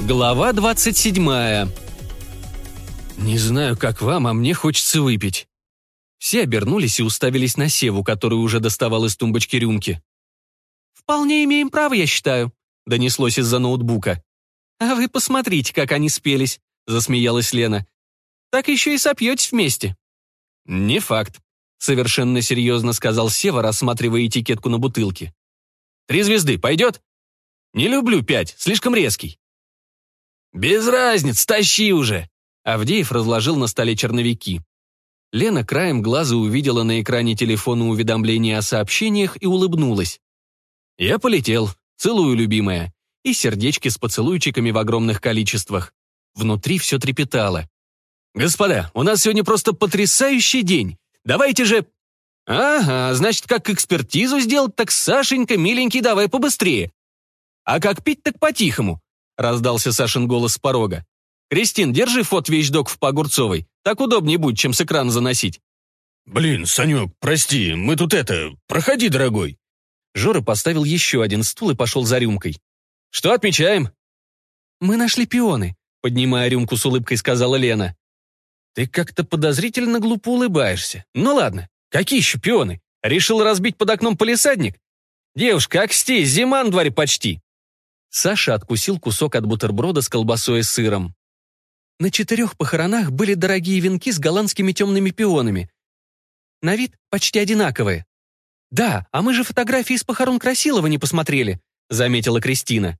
Глава 27. «Не знаю, как вам, а мне хочется выпить». Все обернулись и уставились на Севу, который уже доставал из тумбочки рюмки. «Вполне имеем право, я считаю», — донеслось из-за ноутбука. «А вы посмотрите, как они спелись», — засмеялась Лена. «Так еще и сопьетесь вместе». «Не факт», — совершенно серьезно сказал Сева, рассматривая этикетку на бутылке. «Три звезды пойдет?» «Не люблю пять, слишком резкий». «Без разницы, тащи уже!» Авдеев разложил на столе черновики. Лена краем глаза увидела на экране телефона уведомление о сообщениях и улыбнулась. «Я полетел. Целую, любимая». И сердечки с поцелуйчиками в огромных количествах. Внутри все трепетало. «Господа, у нас сегодня просто потрясающий день. Давайте же...» «Ага, значит, как экспертизу сделать, так Сашенька, миленький, давай побыстрее. А как пить, так по-тихому», — раздался Сашин голос с порога. «Кристин, держи фот вещдок по Огурцовой. Так удобнее будет, чем с экрана заносить». «Блин, Санек, прости, мы тут это... Проходи, дорогой». Жора поставил еще один стул и пошел за рюмкой. «Что отмечаем?» «Мы нашли пионы», — поднимая рюмку с улыбкой, сказала Лена. «Ты как-то подозрительно глупо улыбаешься. Ну ладно, какие еще пионы? Решил разбить под окном полисадник? Девушка, акстей, зима на дворе почти». Саша откусил кусок от бутерброда с колбасой и сыром. На четырех похоронах были дорогие венки с голландскими темными пионами. На вид почти одинаковые. «Да, а мы же фотографии из похорон Красилова не посмотрели», — заметила Кристина.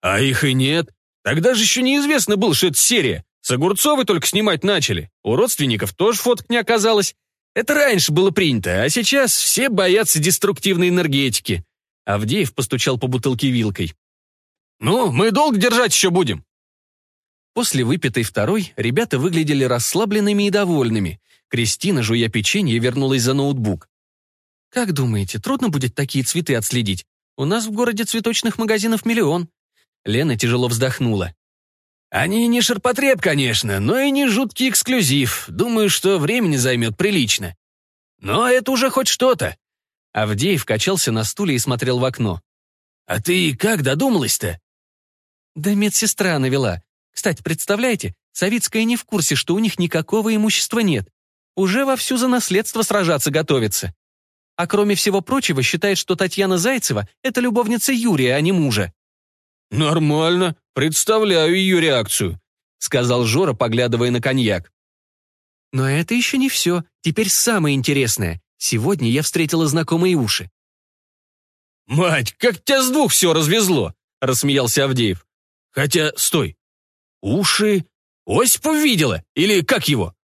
«А их и нет. Тогда же еще неизвестно было, что это серия. С Огурцовой только снимать начали. У родственников тоже фоток не оказалось. Это раньше было принято, а сейчас все боятся деструктивной энергетики». Авдеев постучал по бутылке вилкой. «Ну, мы долго держать еще будем?» После выпитой второй ребята выглядели расслабленными и довольными. Кристина, жуя печенье, вернулась за ноутбук. «Как думаете, трудно будет такие цветы отследить? У нас в городе цветочных магазинов миллион». Лена тяжело вздохнула. «Они не ширпотреб, конечно, но и не жуткий эксклюзив. Думаю, что времени займет прилично. Но это уже хоть что-то». Авдеев качался на стуле и смотрел в окно. «А ты как додумалась-то?» «Да медсестра навела. Кстати, представляете, Савицкая не в курсе, что у них никакого имущества нет. Уже вовсю за наследство сражаться готовится. А кроме всего прочего, считает, что Татьяна Зайцева — это любовница Юрия, а не мужа. «Нормально, представляю ее реакцию», — сказал Жора, поглядывая на коньяк. Но это еще не все. Теперь самое интересное. Сегодня я встретила знакомые уши. «Мать, как тебя с двух все развезло!» — рассмеялся Авдеев. «Хотя, стой, уши Осипов видела? Или как его?»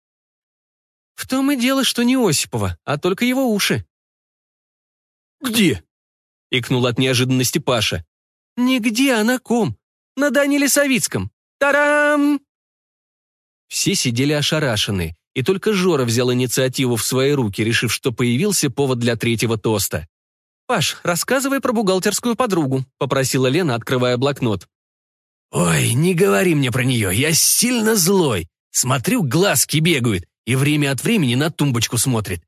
«В том и дело, что не Осипова, а только его уши». «Где?» — икнул от неожиданности Паша. «Нигде, а на ком? На Даниле Савицком. Тарам!» Все сидели ошарашенные, и только Жора взял инициативу в свои руки, решив, что появился повод для третьего тоста. «Паш, рассказывай про бухгалтерскую подругу», — попросила Лена, открывая блокнот. «Ой, не говори мне про нее, я сильно злой. Смотрю, глазки бегают, и время от времени на тумбочку смотрит.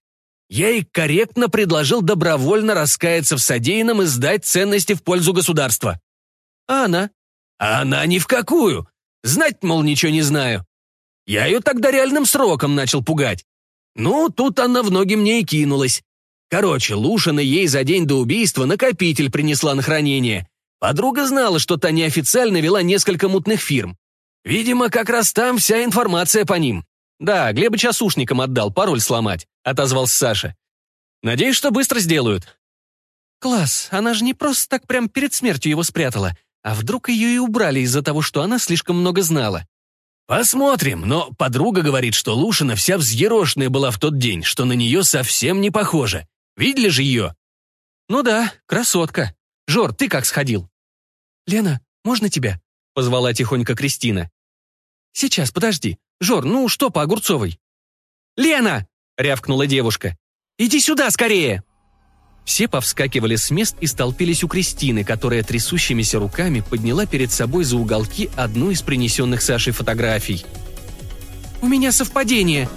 Я ей корректно предложил добровольно раскаяться в содеянном и сдать ценности в пользу государства. А она? А она ни в какую. Знать, мол, ничего не знаю. Я ее тогда реальным сроком начал пугать. Ну, тут она в ноги мне и кинулась. Короче, Лушина ей за день до убийства накопитель принесла на хранение. Подруга знала, что та неофициально вела несколько мутных фирм. Видимо, как раз там вся информация по ним. «Да, Глебыч осушникам отдал, пароль сломать», — отозвался Саша. «Надеюсь, что быстро сделают». «Класс, она же не просто так прям перед смертью его спрятала, а вдруг ее и убрали из-за того, что она слишком много знала». «Посмотрим, но подруга говорит, что Лушина вся взъерошенная была в тот день, что на нее совсем не похоже. Видели же ее?» «Ну да, красотка. Жор, ты как сходил?» «Лена, можно тебя?» — позвала тихонько Кристина. «Сейчас, подожди. Жор, ну что по Огурцовой?» «Лена!» — рявкнула девушка. «Иди сюда скорее!» Все повскакивали с мест и столпились у Кристины, которая трясущимися руками подняла перед собой за уголки одну из принесенных Сашей фотографий. «У меня совпадение!»